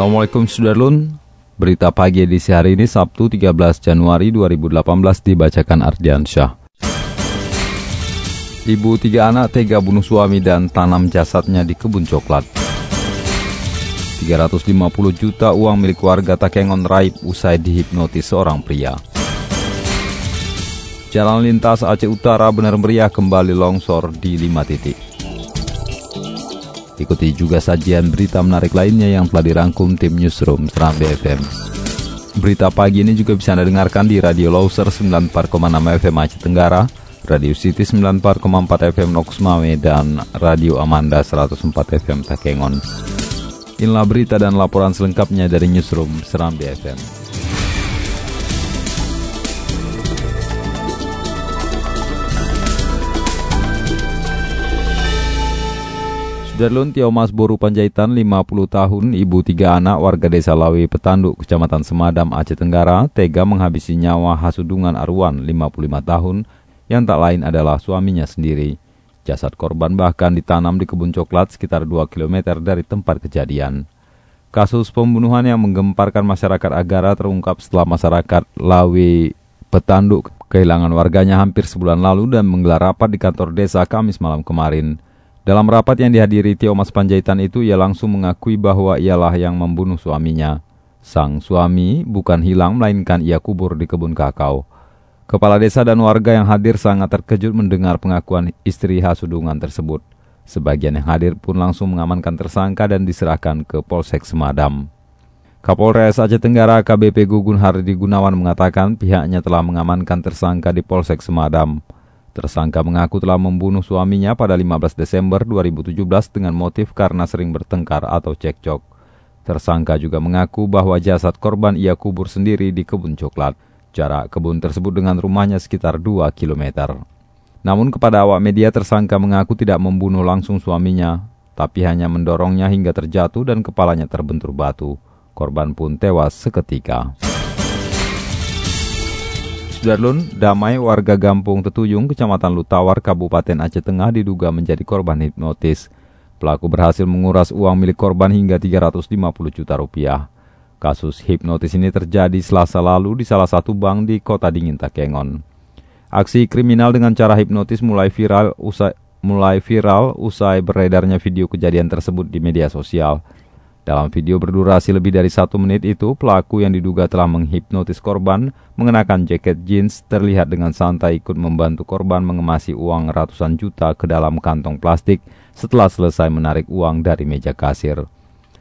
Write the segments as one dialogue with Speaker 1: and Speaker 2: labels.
Speaker 1: Assalamualaikum Sudarlun. Berita pagi edisi hari ini Sabtu 13 Januari 2018 dibacakan Ardian Syah. Ibu tiga anak tega bunuh suami dan tanam jasadnya di kebun coklat. 350 juta uang milik warga Takengon raib usai dihipnotis seorang pria. Jalan lintas Aceh Utara benar meriah kembali longsor di 5 titik Ikuti juga sajian berita menarik lainnya yang telah dirangkum tim Newsroom Seram BFM. Berita pagi ini juga bisa Anda dengarkan di Radio Loser 94,6 FM Aceh Tenggara, Radio City 94,4 FM Nox Mame, dan Radio Amanda 104 FM Takengon. Inilah berita dan laporan selengkapnya dari Newsroom Seram BFM. Darlun Tiomas Boru Panjaitan 50 tahun, ibu tiga anak warga desa Lawi Petanduk, Kecamatan Semadam, Aceh Tenggara, tega menghabisi nyawa Hasudungan Arwan 55 tahun yang tak lain adalah suaminya sendiri. Jasad korban bahkan ditanam di kebun coklat sekitar 2 km dari tempat kejadian. Kasus pembunuhan yang menggemparkan masyarakat Agara terungkap setelah masyarakat Lawi Petanduk kehilangan warganya hampir sebulan lalu dan menggelar rapat di kantor desa Kamis malam kemarin. Dalam rapat yang dihadiri Tio Mas Panjaitan itu, ia langsung mengakui bahwa ialah yang membunuh suaminya. Sang suami bukan hilang, melainkan ia kubur di kebun kakao. Kepala desa dan warga yang hadir sangat terkejut mendengar pengakuan istri Hasudungan tersebut. Sebagian yang hadir pun langsung mengamankan tersangka dan diserahkan ke Polsek Semadam. Kapolres Aceh Tenggara KBP Gugun Hardi Gunawan mengatakan pihaknya telah mengamankan tersangka di Polsek Semadam. Tersangka mengaku telah membunuh suaminya pada 15 Desember 2017 dengan motif karena sering bertengkar atau cekcok. Tersangka juga mengaku bahwa jasad korban ia kubur sendiri di kebun coklat. Jarak kebun tersebut dengan rumahnya sekitar 2 km. Namun kepada awak media tersangka mengaku tidak membunuh langsung suaminya, tapi hanya mendorongnya hingga terjatuh dan kepalanya terbentur batu. Korban pun tewas seketika. Sudarlun, Damai, warga Gampung Tetuyung, Kecamatan Lutawar, Kabupaten Aceh Tengah diduga menjadi korban hipnotis. Pelaku berhasil menguras uang milik korban hingga 350 juta rupiah. Kasus hipnotis ini terjadi selasa lalu di salah satu bank di kota dingin Takengon. Aksi kriminal dengan cara hipnotis mulai viral usai, mulai viral usai beredarnya video kejadian tersebut di media sosial. Dalam video berdurasi lebih dari satu menit itu, pelaku yang diduga telah menghipnotis korban mengenakan jaket jeans terlihat dengan santai ikut membantu korban mengemasi uang ratusan juta ke dalam kantong plastik setelah selesai menarik uang dari meja kasir.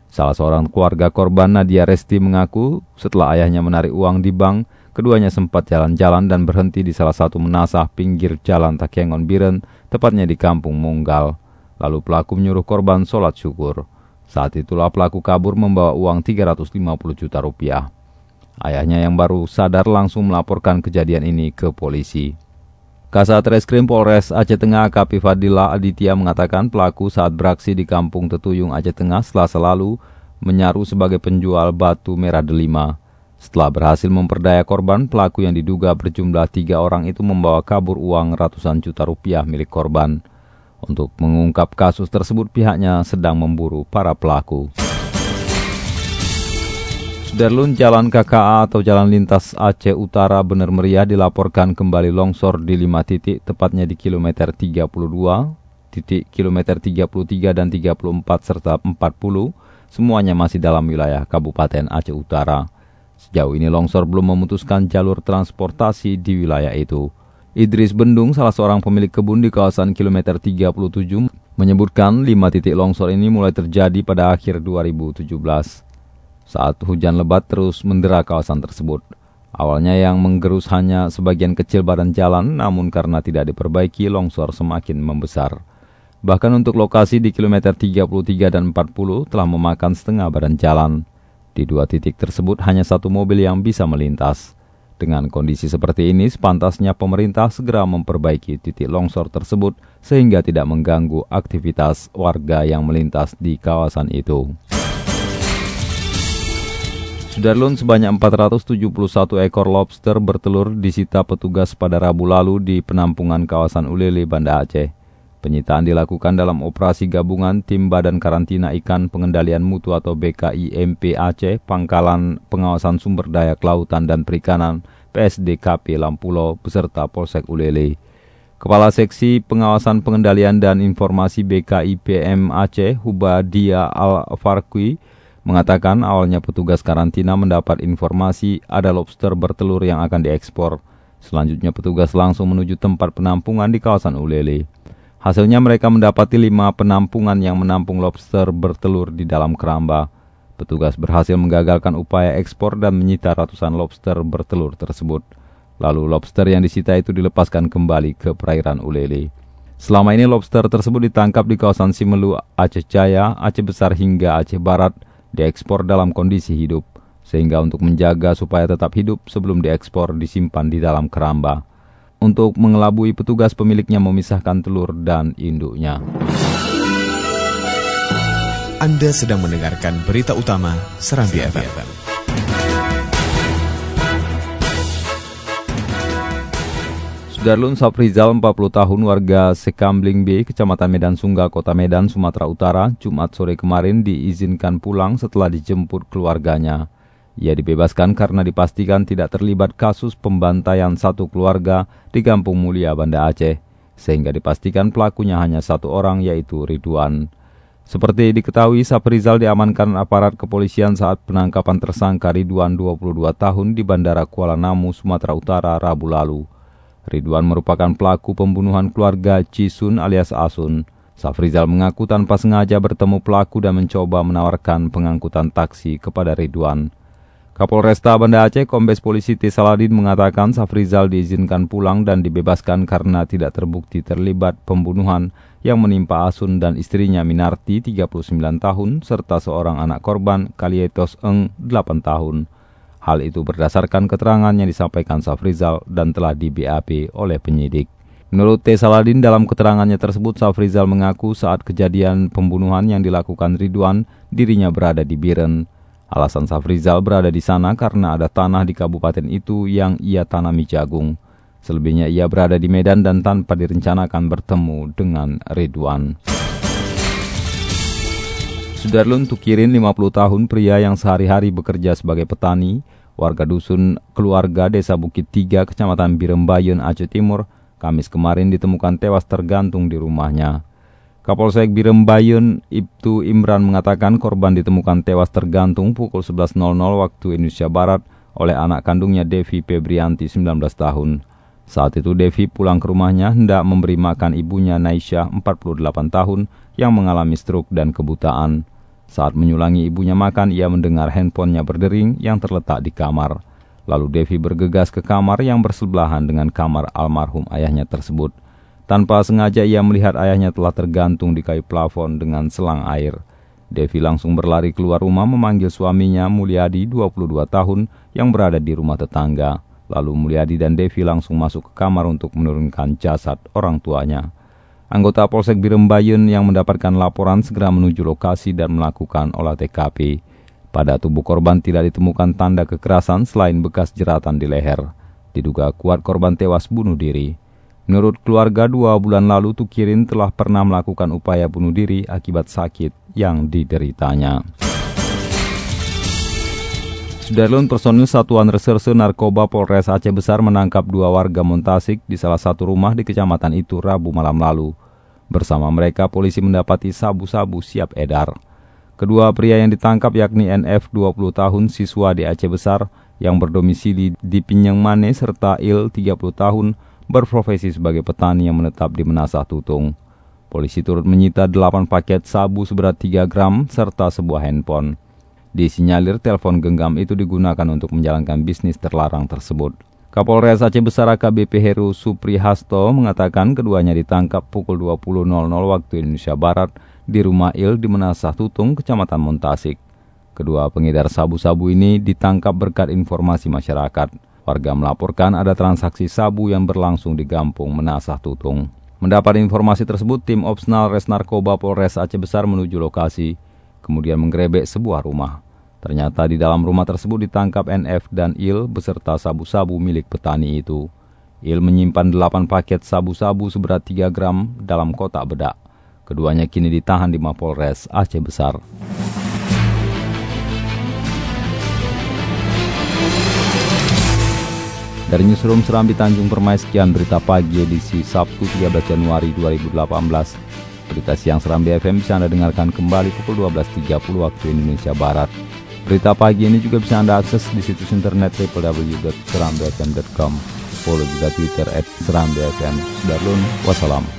Speaker 1: Salah seorang keluarga korban Nadia Resti mengaku setelah ayahnya menarik uang di bank, keduanya sempat jalan-jalan dan berhenti di salah satu menasah pinggir jalan Takengon Biren, tepatnya di kampung Munggal. Lalu pelaku menyuruh korban sholat syukur. Saat itulah pelaku kabur membawa uang 350 juta rupiah. Ayahnya yang baru sadar langsung melaporkan kejadian ini ke polisi. Kasat Reskrim Polres Aceh Tengah AKP Fadila Aditya mengatakan pelaku saat beraksi di kampung Tetuyung Aceh Tengah selasa lalu menyaru sebagai penjual batu merah delima. Setelah berhasil memperdaya korban, pelaku yang diduga berjumlah tiga orang itu membawa kabur uang ratusan juta rupiah milik korban. Untuk mengungkap kasus tersebut pihaknya sedang memburu para pelaku. Sudarlun Jalan KKA atau Jalan Lintas Aceh Utara benar meriah dilaporkan kembali longsor di 5 titik tepatnya di kilometer 32, titik kilometer 33 dan 34 serta 40 semuanya masih dalam wilayah Kabupaten Aceh Utara. Sejauh ini longsor belum memutuskan jalur transportasi di wilayah itu. Idris Bendung, salah seorang pemilik kebun di kawasan kilometer 37, menyebutkan lima titik longsor ini mulai terjadi pada akhir 2017. Saat hujan lebat terus mendera kawasan tersebut. Awalnya yang menggerus hanya sebagian kecil badan jalan, namun karena tidak diperbaiki, longsor semakin membesar. Bahkan untuk lokasi di kilometer 33 dan 40 telah memakan setengah badan jalan. Di dua titik tersebut hanya satu mobil yang bisa melintas. Dengan kondisi seperti ini, sepantasnya pemerintah segera memperbaiki titik longsor tersebut sehingga tidak mengganggu aktivitas warga yang melintas di kawasan itu. Sudarlun sebanyak 471 ekor lobster bertelur disita petugas pada Rabu lalu di penampungan kawasan Ulele, Banda Aceh. Penyitaan dilakukan dalam operasi gabungan Tim Badan Karantina Ikan Pengendalian Mutu atau BKIMP Aceh, Pangkalan Pengawasan Sumber Daya Kelautan dan Perikanan PSDKP Lampulo beserta Polsek Ulele. Kepala Seksi Pengawasan Pengendalian dan Informasi BKIPM Aceh, Hubadia Al-Farqui, mengatakan awalnya petugas karantina mendapat informasi ada lobster bertelur yang akan diekspor. Selanjutnya petugas langsung menuju tempat penampungan di kawasan Ulele. Hasilnya mereka mendapati lima penampungan yang menampung lobster bertelur di dalam keramba. Petugas berhasil menggagalkan upaya ekspor dan menyita ratusan lobster bertelur tersebut. Lalu lobster yang disita itu dilepaskan kembali ke perairan Ulele. Selama ini lobster tersebut ditangkap di kawasan Simelu, Aceh Jaya, Aceh Besar hingga Aceh Barat, diekspor dalam kondisi hidup. Sehingga untuk menjaga supaya tetap hidup sebelum diekspor disimpan di dalam keramba. Untuk mengelabui petugas pemiliknya memisahkan telur dan induknya.
Speaker 2: Anda sedang mendengarkan berita utama Serambi FM.
Speaker 1: Sudarlun Saprizal, 40 tahun, warga Sekambling B, Kecamatan Medan Sunggal, Kota Medan, Sumatera Utara, Jumat sore kemarin diizinkan pulang setelah dijemput keluarganya. Ia dibebaskan karena dipastikan tidak terlibat kasus pembantaian satu keluarga di Kampung Mulia, Banda Aceh, sehingga dipastikan pelakunya hanya satu orang yaitu Ridwan. Seperti diketahui, Saprizal diamankan aparat kepolisian saat penangkapan tersangka Ridwan 22 tahun di Bandara Kuala Namu, Sumatera Utara, Rabu lalu. Ridwan merupakan pelaku pembunuhan keluarga Cisun alias Asun. Safrizal mengaku tanpa sengaja bertemu pelaku dan mencoba menawarkan pengangkutan taksi kepada Ridwan. Kapolresta Banda Aceh Kombes Polisi T. Mengatakan Safrizal diizinkan pulang dan dibebaskan karena tidak terbukti terlibat pembunuhan yang menimpa Asun dan istrinya Minarti 39 tahun serta seorang anak korban Kalietos Eng 8 tahun. Hal itu berdasarkan keterangan yang disampaikan Safrizal dan telah di BAP oleh penyidik. Menurut T. Saladin dalam keterangannya tersebut Safrizal mengaku saat kejadian pembunuhan yang dilakukan Ridwan dirinya berada di Biren. Alasan Safrizal berada di sana karena ada tanah di kabupaten itu yang ia tanami jagung. Selebihnya ia berada di Medan dan tanpa direncanakan bertemu dengan Ridwan. Sudarlun Tukirin 50 tahun pria yang sehari-hari bekerja sebagai petani, warga dusun keluarga desa Bukit Tiga, kecamatan Birembayun, Aceh Timur, Kamis kemarin ditemukan tewas tergantung di rumahnya. Kapolsek Birembayun Ibtu Imran mengatakan korban ditemukan tewas tergantung pukul 11.00 waktu Indonesia Barat oleh anak kandungnya Devi Febrianti 19 tahun. Saat itu Devi pulang ke rumahnya hendak memberi makan ibunya Naisha 48 tahun yang mengalami stroke dan kebutaan. Saat menyulangi ibunya makan, ia mendengar handphonenya berdering yang terletak di kamar. Lalu Devi bergegas ke kamar yang bersebelahan dengan kamar almarhum ayahnya tersebut. Tanpa sengaja ia melihat ayahnya telah tergantung di kayu plafon dengan selang air. Devi langsung berlari keluar rumah memanggil suaminya Mulyadi 22 tahun yang berada di rumah tetangga. Lalu Mulyadi dan Devi langsung masuk ke kamar untuk menurunkan jasad orang tuanya. Anggota Polsek Birembayun yang mendapatkan laporan segera menuju lokasi dan melakukan olah TKP. Pada tubuh korban tidak ditemukan tanda kekerasan selain bekas jeratan di leher. Diduga kuat korban tewas bunuh diri. Menurut keluarga, dua bulan lalu Tukirin telah pernah melakukan upaya bunuh diri akibat sakit yang dideritanya. Sudarlun personil Satuan Reserse Narkoba Polres Aceh Besar menangkap dua warga Montasik di salah satu rumah di kecamatan itu Rabu malam lalu. Bersama mereka, polisi mendapati sabu-sabu siap edar. Kedua pria yang ditangkap yakni NF 20 tahun siswa di Aceh Besar yang berdomisili di Pinyang Mane serta Il 30 tahun berprofesi sebagai petani yang menetap di Menasah Tutung. Polisi turut menyita 8 paket sabu seberat 3 gram serta sebuah handphone. Disinyalir telepon genggam itu digunakan untuk menjalankan bisnis terlarang tersebut. Kapolres Aceh Besar AKBP Heru Suprihasto mengatakan keduanya ditangkap pukul 20.00 waktu Indonesia Barat di rumah Il di Menasah Tutung, Kecamatan Montasik. Kedua pengedar sabu-sabu ini ditangkap berkat informasi masyarakat. Warga melaporkan ada transaksi sabu yang berlangsung di Gampung Menasah Tutung. Mendapat informasi tersebut, tim Opsnal Res Narkoba Polres Aceh Besar menuju lokasi, kemudian menggerebek sebuah rumah. Ternyata di dalam rumah tersebut ditangkap NF dan Il beserta sabu-sabu milik petani itu. Il menyimpan 8 paket sabu-sabu seberat 3 gram dalam kotak bedak. Keduanya kini ditahan di Mapolres Aceh Besar. Dari Newsroom Serambi Tanjung Permai, sekian berita pagi edisi Sabtu 13 Januari 2018. Berita siang Serambi FM bisa Anda dengarkan kembali pukul 12.30 waktu Indonesia Barat. Berita pagi ini juga bisa Anda akses di situs internet www.serambifm.com. Follow juga Twitter at Serambi FM. Sudarlun, wassalam.